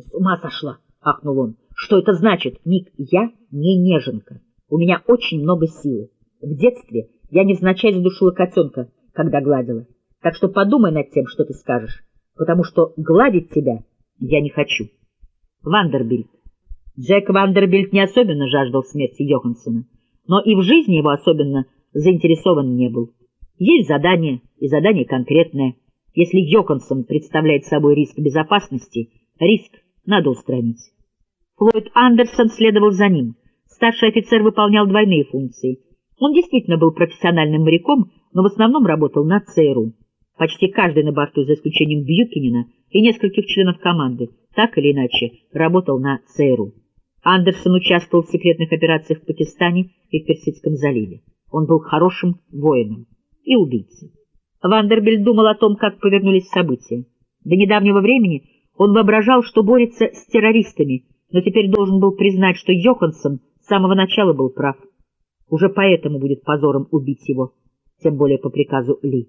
С ума сошла, — ахнул он. Что это значит? Ник, я не неженка. У меня очень много силы. В детстве я невзначай задушила котенка, когда гладила. Так что подумай над тем, что ты скажешь, потому что гладить тебя я не хочу. Вандербильд. Джек Вандербильд не особенно жаждал смерти Йоханссона, но и в жизни его особенно заинтересован не был. Есть задание, и задание конкретное. Если Йоханссон представляет собой риск безопасности, риск надо устранить. Флойд Андерсон следовал за ним. Старший офицер выполнял двойные функции. Он действительно был профессиональным моряком, но в основном работал на ЦРУ. Почти каждый на борту, за исключением Бьюкинина и нескольких членов команды, так или иначе, работал на ЦРУ. Андерсон участвовал в секретных операциях в Пакистане и в Персидском заливе. Он был хорошим воином и убийцей. Вандербильд думал о том, как повернулись события. До недавнего времени он воображал, что борется с террористами, но теперь должен был признать, что Йоханссон с самого начала был прав. Уже поэтому будет позором убить его, тем более по приказу Ли.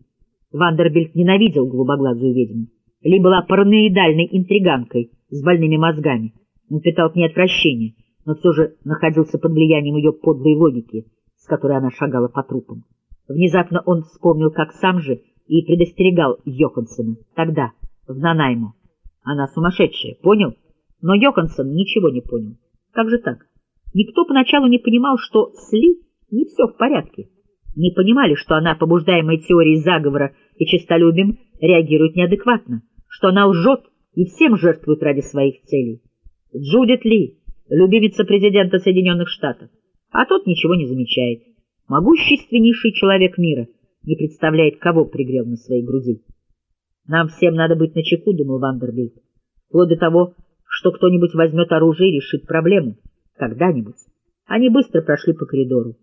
Вандербильд ненавидел голубоглазую ведьму. Ли была параноидальной интриганкой с больными мозгами. Он питал к ней отвращение, но все же находился под влиянием ее подлой логики, с которой она шагала по трупам. Внезапно он вспомнил, как сам же и предостерегал Йоханссона тогда, в Нанаймо. Она сумасшедшая, понял? Но Йоханссон ничего не понял. Как же так? Никто поначалу не понимал, что с Ли не все в порядке не понимали, что она, побуждаемая теорией заговора и честолюбием, реагирует неадекватно, что она лжет и всем жертвует ради своих целей. Джудит Ли, любимица президента Соединенных Штатов, а тот ничего не замечает. Могущественнейший человек мира не представляет, кого пригрел на своей груди. Нам всем надо быть начеку, думал Вандербильд, вплоть до того, что кто-нибудь возьмет оружие и решит проблему. Когда-нибудь. Они быстро прошли по коридору.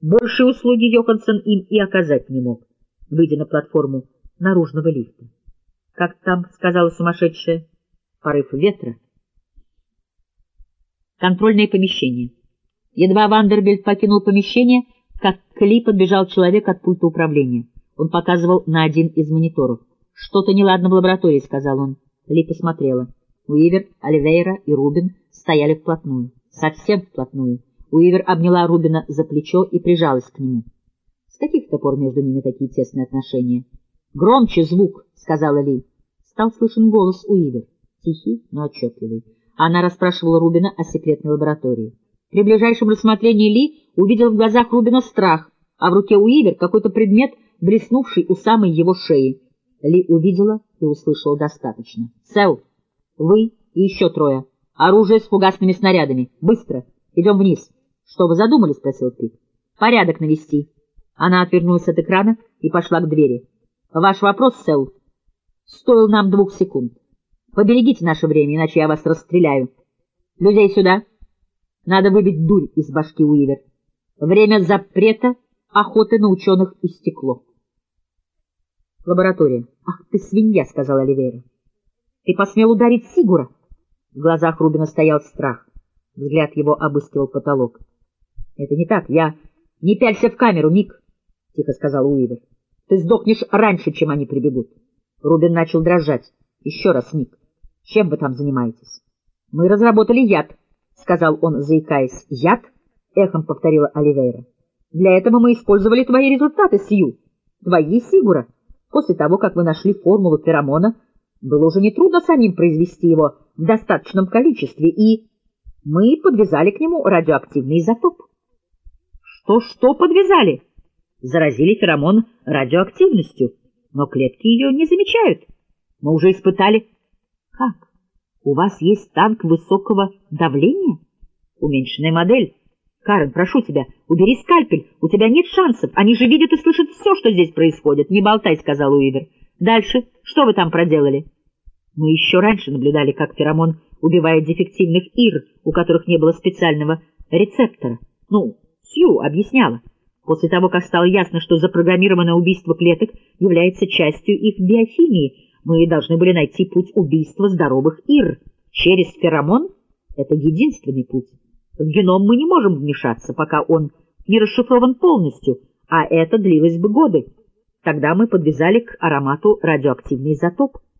Большие услуги Йоханссон им и оказать не мог, выйдя на платформу наружного лифта. «Как там?» — сказала сумасшедшая. «Порыв ветра». Контрольное помещение. Едва Вандербильд покинул помещение, как к Ли подбежал человек от пульта управления. Он показывал на один из мониторов. «Что-то неладно в лаборатории», — сказал он. Ли посмотрела. Уивер, Оливейра и Рубин стояли вплотную. Совсем вплотную. Уивер обняла Рубина за плечо и прижалась к нему. С каких-то пор между ними такие тесные отношения? «Громче звук!» — сказала Ли. Стал слышен голос Уивер, тихий, но отчетливый. Она расспрашивала Рубина о секретной лаборатории. При ближайшем рассмотрении Ли увидел в глазах Рубина страх, а в руке Уивер какой-то предмет, блеснувший у самой его шеи. Ли увидела и услышала достаточно. «Сэл, вы и еще трое. Оружие с фугасными снарядами. Быстро. Идем вниз». «Что вы задумали?» — спросил Пик. «Порядок навести». Она отвернулась от экрана и пошла к двери. «Ваш вопрос, Сэл, стоил нам двух секунд. Поберегите наше время, иначе я вас расстреляю. Людей сюда. Надо выбить дурь из башки Уивер. Время запрета охоты на ученых истекло». Лаборатория. «Ах ты свинья!» — сказала Оливейра. «Ты посмел ударить Сигура?» В глазах Рубина стоял страх. Взгляд его обыскивал потолок. Это не так. Я... Не пялься в камеру, Мик, — тихо сказал Уивер. Ты сдохнешь раньше, чем они прибегут. Рубин начал дрожать. Еще раз, Мик. Чем вы там занимаетесь? Мы разработали яд, — сказал он, заикаясь. Яд? — эхом повторила Оливейра. Для этого мы использовали твои результаты, Сью. Твои, Сигура. После того, как вы нашли формулу феромона, было уже нетрудно самим произвести его в достаточном количестве, и мы подвязали к нему радиоактивный изотоп. Что-что подвязали? Заразили феромон радиоактивностью, но клетки ее не замечают. Мы уже испытали... Как? У вас есть танк высокого давления? Уменьшенная модель. Карен, прошу тебя, убери скальпель, у тебя нет шансов. Они же видят и слышат все, что здесь происходит. Не болтай, сказал Уивер. Дальше, что вы там проделали? Мы еще раньше наблюдали, как феромон убивает дефективных ир, у которых не было специального рецептора. Ну, Сью объясняла. После того, как стало ясно, что запрограммированное убийство клеток является частью их биохимии, мы должны были найти путь убийства здоровых ир. Через феромон — это единственный путь. В геном мы не можем вмешаться, пока он не расшифрован полностью, а это длилось бы годы. Тогда мы подвязали к аромату радиоактивный изотоп.